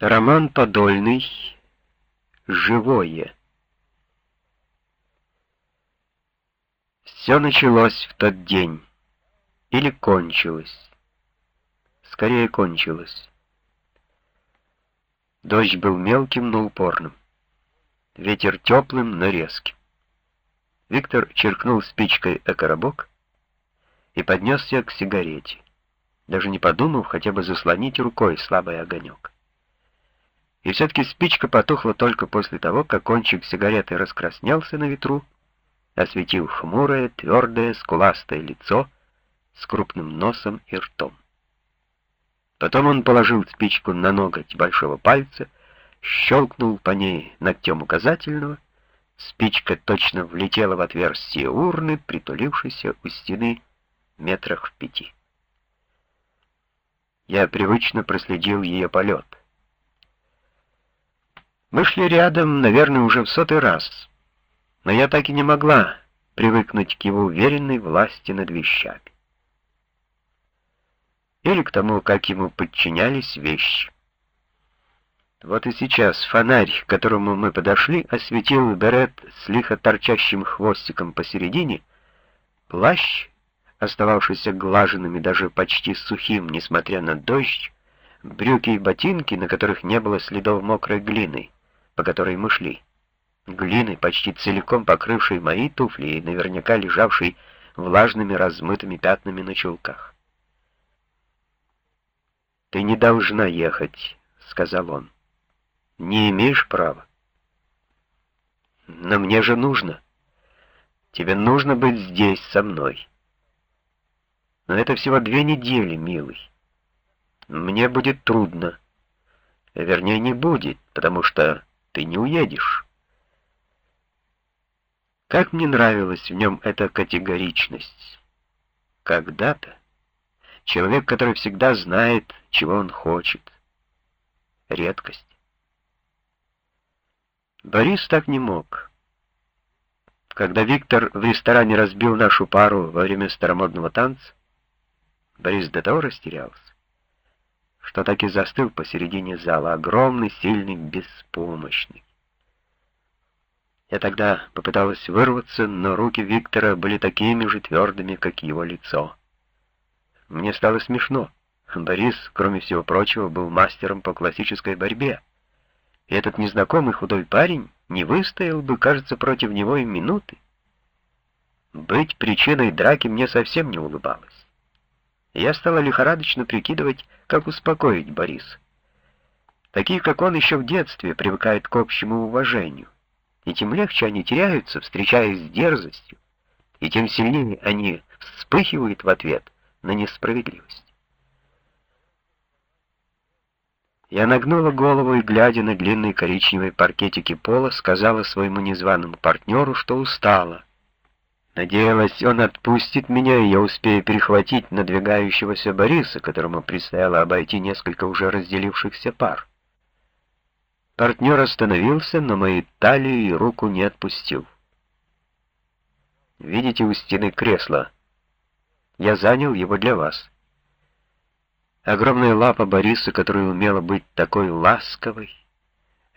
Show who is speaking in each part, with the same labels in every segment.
Speaker 1: Роман Подольный. Живое. Все началось в тот день. Или кончилось. Скорее кончилось. Дождь был мелким, но упорным. Ветер теплым, но резким. Виктор черкнул спичкой о коробок и поднесся к сигарете, даже не подумав хотя бы заслонить рукой слабый огонек. И все-таки спичка потухла только после того, как кончик сигареты раскраснелся на ветру, осветил хмурое, твердое, скуластое лицо с крупным носом и ртом. Потом он положил спичку на ноготь большого пальца, щелкнул по ней ногтем указательного, спичка точно влетела в отверстие урны, притулившейся у стены метрах в пяти. Я привычно проследил ее полет. Мы шли рядом, наверное, уже в сотый раз, но я так и не могла привыкнуть к его уверенной власти над вещами. Или к тому, как ему подчинялись вещи. Вот и сейчас фонарь, к которому мы подошли, осветил берет с лихо торчащим хвостиком посередине, плащ, остававшийся глаженным даже почти сухим, несмотря на дождь, брюки и ботинки, на которых не было следов мокрой глины, по которой мы шли. Глины, почти целиком покрывшей мои туфли и наверняка лежавшей влажными размытыми пятнами на чулках. «Ты не должна ехать», — сказал он. «Не имеешь права». «Но мне же нужно. Тебе нужно быть здесь со мной». «Но это всего две недели, милый. Мне будет трудно. Вернее, не будет, потому что ты не уедешь. Как мне нравилась в нем эта категоричность. Когда-то человек, который всегда знает, чего он хочет. Редкость. Борис так не мог. Когда Виктор в ресторане разбил нашу пару во время старомодного танца, Борис до того растерялся, что так и застыл посередине зала, огромный, сильный, беспомощный. Я тогда попыталась вырваться, но руки Виктора были такими же твердыми, как его лицо. Мне стало смешно. Борис, кроме всего прочего, был мастером по классической борьбе. И этот незнакомый худой парень не выстоял бы, кажется, против него и минуты. Быть причиной драки мне совсем не улыбалось. Я стала лихорадочно прикидывать, как успокоить Бориса. Такие, как он, еще в детстве привыкают к общему уважению. И тем легче они теряются, встречаясь с дерзостью, и тем сильнее они вспыхивают в ответ на несправедливость. Я нагнула голову и, глядя на длинные коричневые паркетики пола, сказала своему незваному партнеру, что устала, Надеялась, он отпустит меня, и я успею перехватить надвигающегося Бориса, которому предстояло обойти несколько уже разделившихся пар. Партнер остановился, но мои талию и руку не отпустил. Видите у стены кресло? Я занял его для вас. Огромная лапа Бориса, которая умела быть такой ласковой,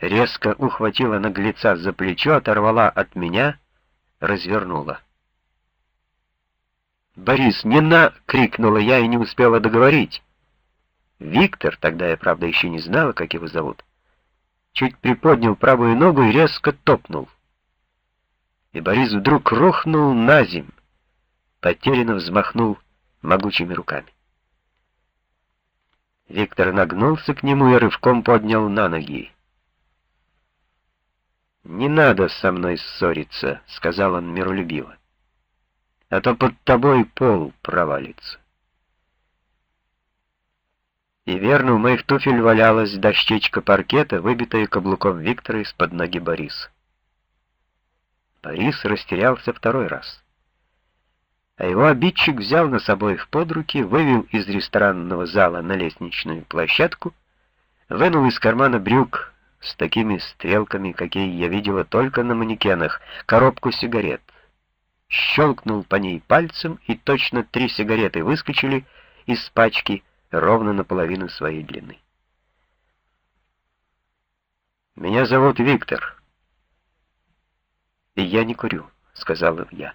Speaker 1: резко ухватила наглеца за плечо, оторвала от меня, развернула. «Борис, не на!» — крикнула я и не успела договорить. Виктор, тогда я, правда, еще не знала, как его зовут, чуть приподнял правую ногу и резко топнул. И Борис вдруг рухнул на земь, потерянно взмахнул могучими руками. Виктор нагнулся к нему и рывком поднял на ноги. «Не надо со мной ссориться», — сказал он миролюбиво а то под тобой пол провалится. И верно, у моих туфель валялась дощечка паркета, выбитая каблуком Виктора из-под ноги Бориса. Борис растерялся второй раз. А его обидчик взял на собой их под руки, вывел из ресторанного зала на лестничную площадку, вынул из кармана брюк с такими стрелками, какие я видела только на манекенах, коробку сигарет щелкнул по ней пальцем, и точно три сигареты выскочили из пачки ровно наполовину своей длины. Меня зовут Виктор. И я не курю, сказал я.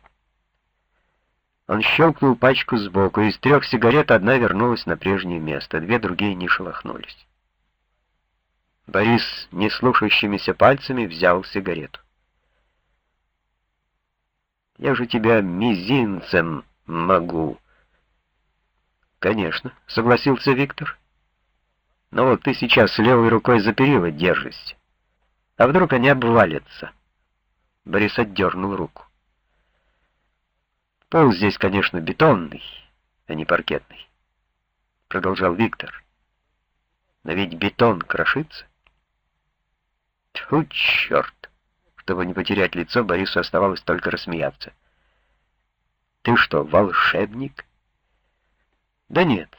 Speaker 1: Он щелкнул пачку сбоку, из трех сигарет одна вернулась на прежнее место, две другие не шелохнулись. Борис неслушающимися пальцами взял сигарету. «Я же тебя мизинцем могу». «Конечно», — согласился Виктор. «Но вот ты сейчас левой рукой за перила держишься. А вдруг они обвалятся?» Борис отдернул руку. «Пол здесь, конечно, бетонный, а не паркетный», — продолжал Виктор. «Но ведь бетон крошится». Тьфу, черт! Чтобы не потерять лицо, Борису оставалось только рассмеяться. Ты что, волшебник? Да нет,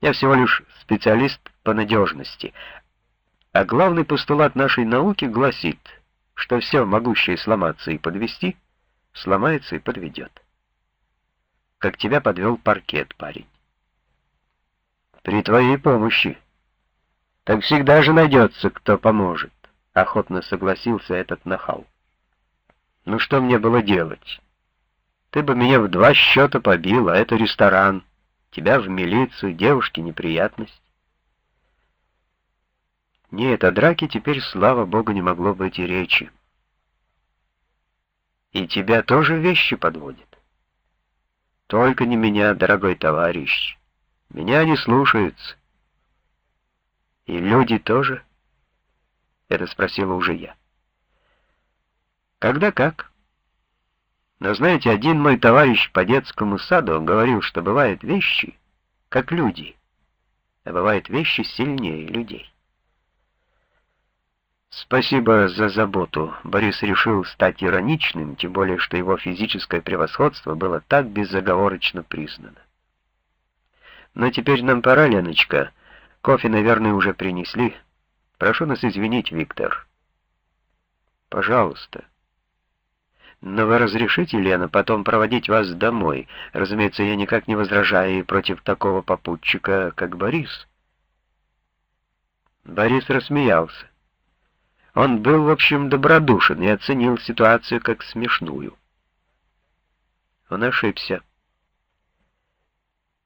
Speaker 1: я всего лишь специалист по надежности. А главный постулат нашей науки гласит, что все, могущее сломаться и подвести, сломается и подведет. Как тебя подвел паркет, парень. При твоей помощи. Так всегда же найдется, кто поможет. — охотно согласился этот нахал. «Ну что мне было делать? Ты бы меня в два счета побил, а это ресторан. Тебя в милицию, девушке неприятность». Нет, о драке теперь, слава богу, не могло быть и речи. И тебя тоже вещи подводят. Только не меня, дорогой товарищ. Меня не слушаются. И люди тоже. Это спросила уже я. Когда как? Но знаете, один мой товарищ по детскому саду говорил, что бывают вещи, как люди, а бывают вещи сильнее людей. Спасибо за заботу. Борис решил стать ироничным, тем более, что его физическое превосходство было так безоговорочно признано. Но теперь нам пора, Леночка. Кофе, наверное, уже принесли. Прошу нас извинить, Виктор. Пожалуйста. Но вы разрешите, Лена, потом проводить вас домой? Разумеется, я никак не возражаю против такого попутчика, как Борис. Борис рассмеялся. Он был, в общем, добродушен и оценил ситуацию как смешную. Он ошибся.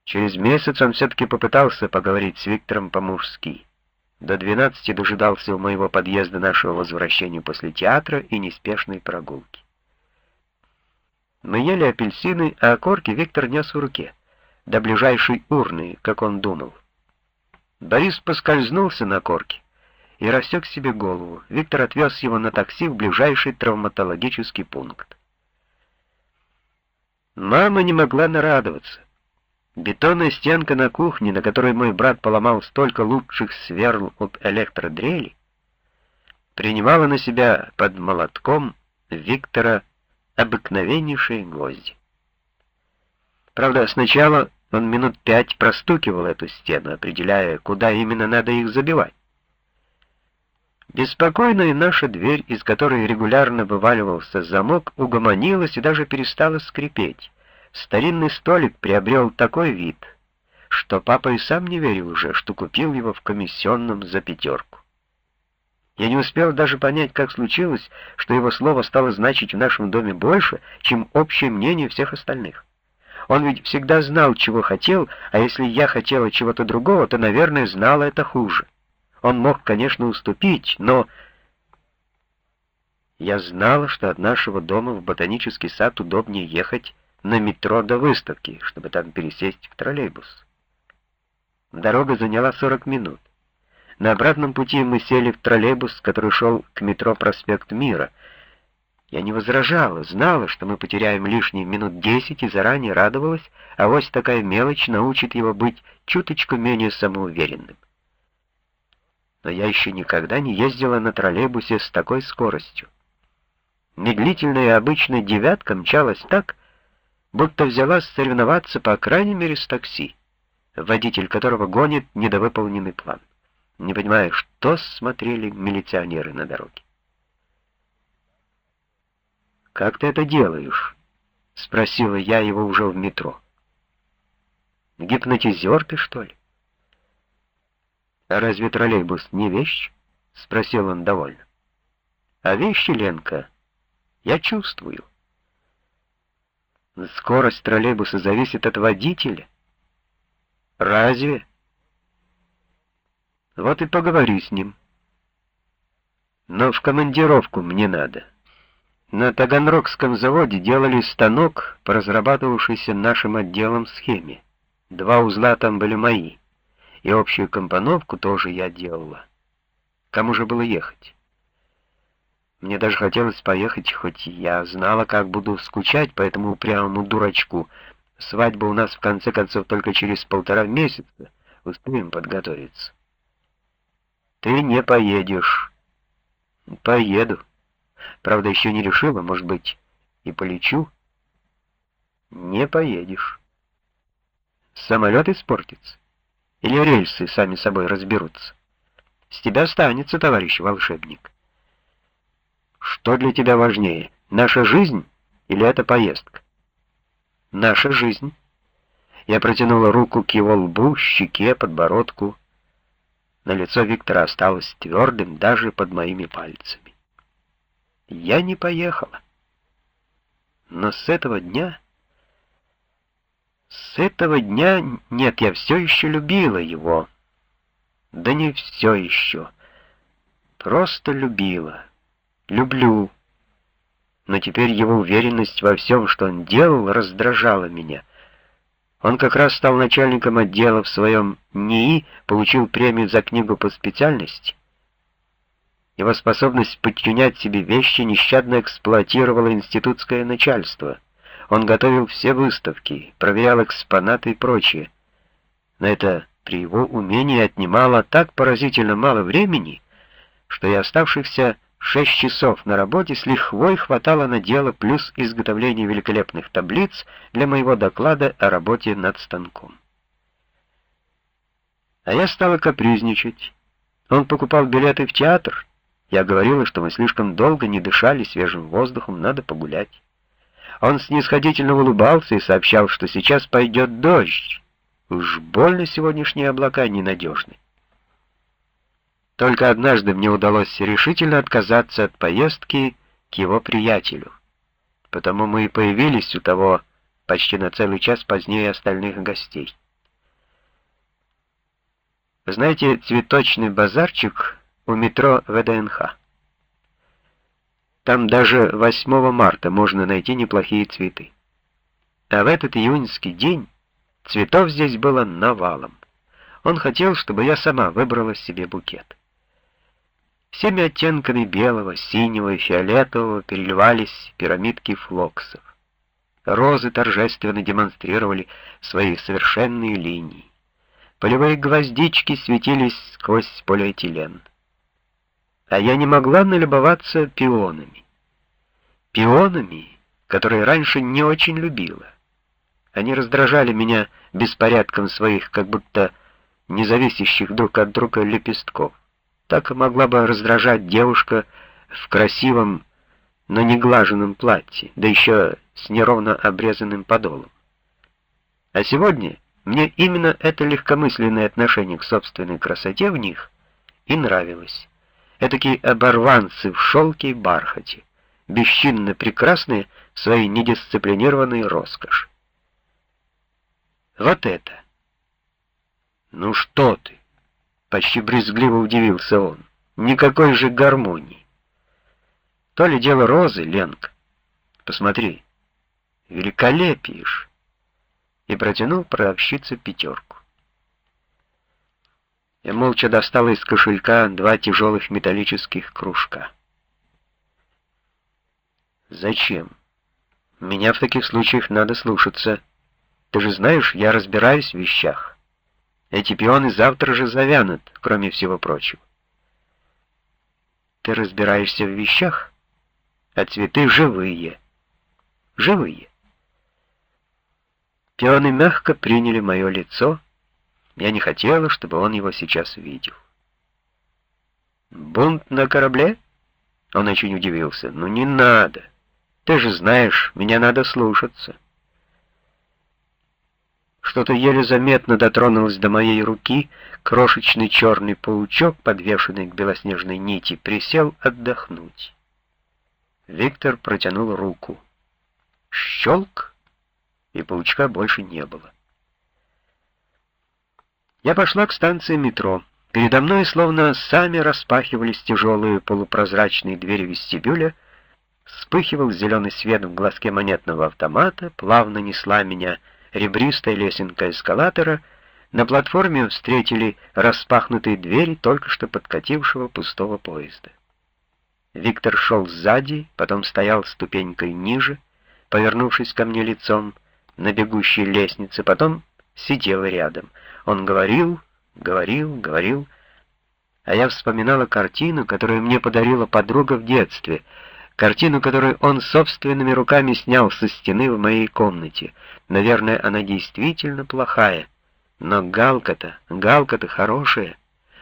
Speaker 1: Через месяц он все-таки попытался поговорить с Виктором по-мужски. До двенадцати дожидался у моего подъезда нашего возвращения после театра и неспешной прогулки. Мы ели апельсины, а окорки Виктор нес в руке, до ближайшей урны, как он думал. Борис поскользнулся на корке и рассек себе голову. Виктор отвез его на такси в ближайший травматологический пункт. Мама не могла нарадоваться. Бетонная стенка на кухне, на которой мой брат поломал столько лучших сверл от электродрели, принимала на себя под молотком Виктора обыкновеннейшие гвозди. Правда, сначала он минут пять простукивал эту стену, определяя, куда именно надо их забивать. Беспокойная наша дверь, из которой регулярно вываливался замок, угомонилась и даже перестала скрипеть. Старинный столик приобрел такой вид, что папа и сам не верил уже, что купил его в комиссионном за пятерку. Я не успел даже понять, как случилось, что его слово стало значить в нашем доме больше, чем общее мнение всех остальных. Он ведь всегда знал, чего хотел, а если я хотела чего-то другого, то, наверное, знала это хуже. Он мог, конечно, уступить, но... Я знала, что от нашего дома в ботанический сад удобнее ехать на метро до выставки, чтобы там пересесть в троллейбус. Дорога заняла 40 минут. На обратном пути мы сели в троллейбус, который шел к метро Проспект Мира. Я не возражала, знала, что мы потеряем лишние минут десять и заранее радовалась, а вот такая мелочь научит его быть чуточку менее самоуверенным. Но я еще никогда не ездила на троллейбусе с такой скоростью. Медлительная обычная девятка мчалась так, будто взялась соревноваться по крайней мере с такси, водитель которого гонит недовыполненный план. Не понимая, что смотрели милиционеры на дороге. «Как ты это делаешь?» — спросила я его уже в метро. «Гипнотизер ты, что ли?» «А разве троллейбус не вещь?» — спросил он довольно. А вещи, Ленка, я чувствую. Скорость троллейбуса зависит от водителя. Разве? Вот и поговори с ним. Но в командировку мне надо. На Таганрогском заводе делали станок по нашим отделом схеме. Два узла там были мои, и общую компоновку тоже я делала. Кому же было ехать? Мне даже хотелось поехать, хоть я знала, как буду скучать по этому упрямому дурачку. Свадьба у нас в конце концов только через полтора месяца. Успеем подготовиться. Ты не поедешь. Поеду. Правда, еще не решила, может быть, и полечу. Не поедешь. Самолет испортится. Или рельсы сами собой разберутся. С тебя останется, товарищ волшебник. Что для тебя важнее, наша жизнь или эта поездка? Наша жизнь. Я протянула руку к его лбу, щеке, подбородку. На лицо Виктора осталось твердым даже под моими пальцами. Я не поехала. Но с этого дня... С этого дня... Нет, я все еще любила его. Да не все еще. Просто любила. Люблю. Но теперь его уверенность во всем, что он делал, раздражала меня. Он как раз стал начальником отдела в своем НИИ, получил премию за книгу по специальности. Его способность подчинять себе вещи нещадно эксплуатировало институтское начальство. Он готовил все выставки, проверял экспонаты и прочее. Но это при его умении отнимало так поразительно мало времени, что и оставшихся Шесть часов на работе с лихвой хватало на дело плюс изготовление великолепных таблиц для моего доклада о работе над станком. А я стала капризничать. Он покупал билеты в театр. Я говорила, что мы слишком долго не дышали свежим воздухом, надо погулять. Он снисходительно улыбался и сообщал, что сейчас пойдет дождь. Уж больно сегодняшние облака ненадежны. Только однажды мне удалось решительно отказаться от поездки к его приятелю. Потому мы и появились у того почти на целый час позднее остальных гостей. знаете, цветочный базарчик у метро ВДНХ. Там даже 8 марта можно найти неплохие цветы. А в этот июньский день цветов здесь было навалом. Он хотел, чтобы я сама выбрала себе букет. Всеми оттенками белого, синего и фиолетового переливались пирамидки флоксов. Розы торжественно демонстрировали свои совершенные линии. Полевые гвоздички светились сквозь полиэтилен. А я не могла налюбоваться пионами. Пионами, которые раньше не очень любила. Они раздражали меня беспорядком своих, как будто независящих друг от друга лепестков. Так могла бы раздражать девушка в красивом, но не глаженном платье, да еще с неровно обрезанным подолом. А сегодня мне именно это легкомысленное отношение к собственной красоте в них и нравилось. Этакие оборванцы в шелке и бархате, бесчинно прекрасные в своей недисциплинированной роскоши. Вот это. Ну что ты? Почти брезгливо удивился он. Никакой же гармонии. То ли дело розы, Ленка. Посмотри, великолепишь. И протянул продавщице пятерку. Я молча достал из кошелька два тяжелых металлических кружка. Зачем? Меня в таких случаях надо слушаться. Ты же знаешь, я разбираюсь в вещах. Эти пионы завтра же завянут, кроме всего прочего. Ты разбираешься в вещах, а цветы живые. Живые. Пионы мягко приняли мое лицо. Я не хотела, чтобы он его сейчас видел. «Бунт на корабле?» Он очень удивился. «Ну не надо. Ты же знаешь, меня надо слушаться». Что-то еле заметно дотронулось до моей руки, крошечный черный паучок, подвешенный к белоснежной нити, присел отдохнуть. Виктор протянул руку. Щелк, и паучка больше не было. Я пошла к станции метро. Передо мной словно сами распахивались тяжелые полупрозрачные двери вестибюля, вспыхивал зеленый свет в глазке монетного автомата, плавно несла меня ребристая лесенка эскалатора, на платформе встретили распахнутые двери только что подкатившего пустого поезда. Виктор шел сзади, потом стоял ступенькой ниже, повернувшись ко мне лицом на бегущей лестнице, потом сидел рядом. Он говорил, говорил, говорил, а я вспоминала картину, которую мне подарила подруга в детстве, картину, которую он собственными руками снял со стены в моей комнате. Наверное, она действительно плохая, но галка-то, галка-то хорошая,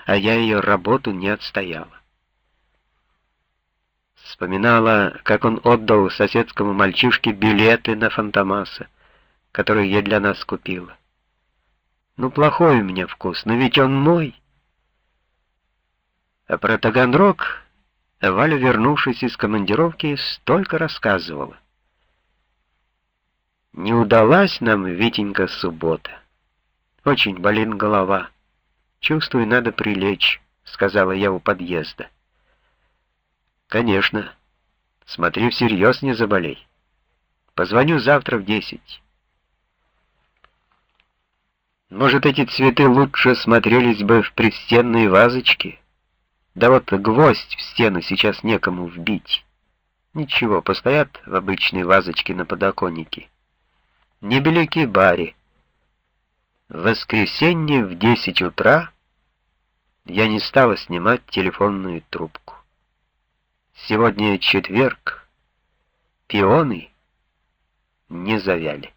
Speaker 1: а я ее работу не отстояла. Вспоминала, как он отдал соседскому мальчишке билеты на Фантомаса, которые я для нас купила. Ну, плохой у меня вкус, но ведь он мой. А про Таганрог Валя, вернувшись из командировки, столько рассказывала. Не удалась нам, Витенька, суббота. Очень болит голова. Чувствую, надо прилечь, сказала я у подъезда. Конечно. Смотри, всерьез не заболей. Позвоню завтра в десять. Может, эти цветы лучше смотрелись бы в пристенной вазочке? Да вот гвоздь в стену сейчас некому вбить. Ничего, постоят в обычной вазочке на подоконнике. Небеляки баре. В воскресенье в десять утра я не стала снимать телефонную трубку. Сегодня четверг. Пионы не завяли.